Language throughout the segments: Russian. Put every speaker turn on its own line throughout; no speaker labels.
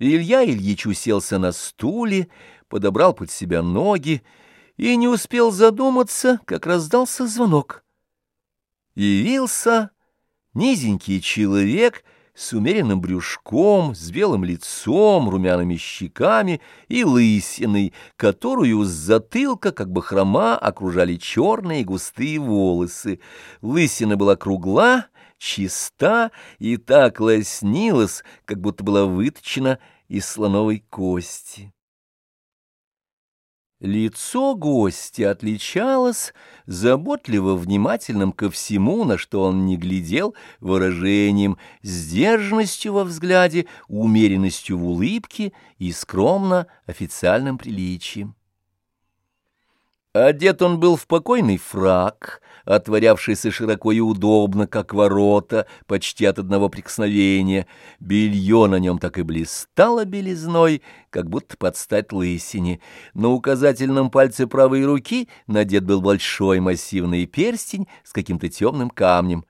Илья Ильич уселся на стуле, подобрал под себя ноги и не успел задуматься, как раздался звонок. Явился низенький человек с умеренным брюшком, с белым лицом, румяными щеками и лысиной, которую с затылка, как бы хрома, окружали черные густые волосы. Лысина была кругла, чиста и так лоснилась, как будто была выточена из слоновой кости. Лицо гостя отличалось заботливо внимательным ко всему, на что он не глядел, выражением, сдержанностью во взгляде, умеренностью в улыбке и скромно официальным приличием. Одет он был в покойный фрак, отворявшийся широко и удобно, как ворота, почти от одного прикосновения. Белье на нем так и блистало белизной, как будто под стать лысине. На указательном пальце правой руки надет был большой массивный перстень с каким-то темным камнем.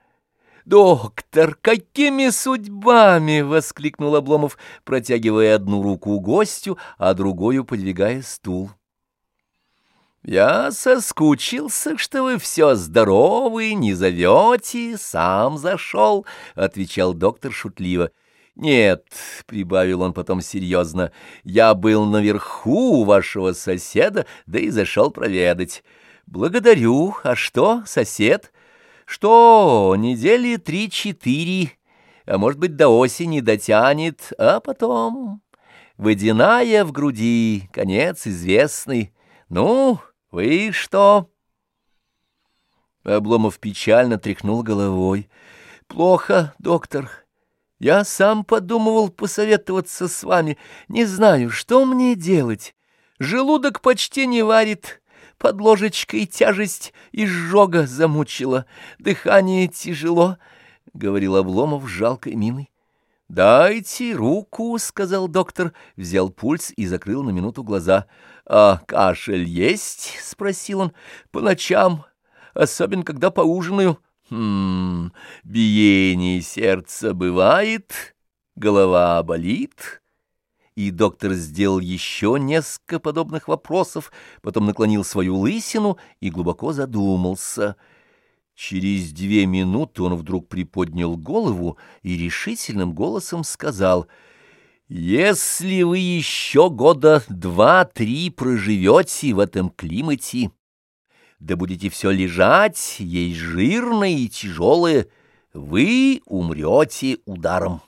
«Доктор, какими судьбами!» — воскликнул Обломов, протягивая одну руку гостю, а другую подвигая стул. «Я соскучился, что вы все здоровы, не зовете, сам зашел», — отвечал доктор шутливо. «Нет», — прибавил он потом серьезно, — «я был наверху у вашего соседа, да и зашел проведать». «Благодарю. А что, сосед?» «Что, недели три-четыре, а может быть, до осени дотянет, а потом...» «Водяная в груди, конец известный. Ну...» Вы что? Обломов печально тряхнул головой. Плохо, доктор. Я сам подумывал посоветоваться с вами. Не знаю, что мне делать. Желудок почти не варит. Под ложечкой тяжесть изжога замучила. Дыхание тяжело, — говорил Обломов с жалкой миной. «Дайте руку», — сказал доктор, взял пульс и закрыл на минуту глаза. «А кашель есть?» — спросил он. «По ночам, особенно когда поужинаю». «Хм, биение сердца бывает, голова болит». И доктор сделал еще несколько подобных вопросов, потом наклонил свою лысину и глубоко задумался — Через две минуты он вдруг приподнял голову и решительным голосом сказал, «Если вы еще года два-три проживете в этом климате, да будете все лежать, есть жирное и тяжелое, вы умрете ударом».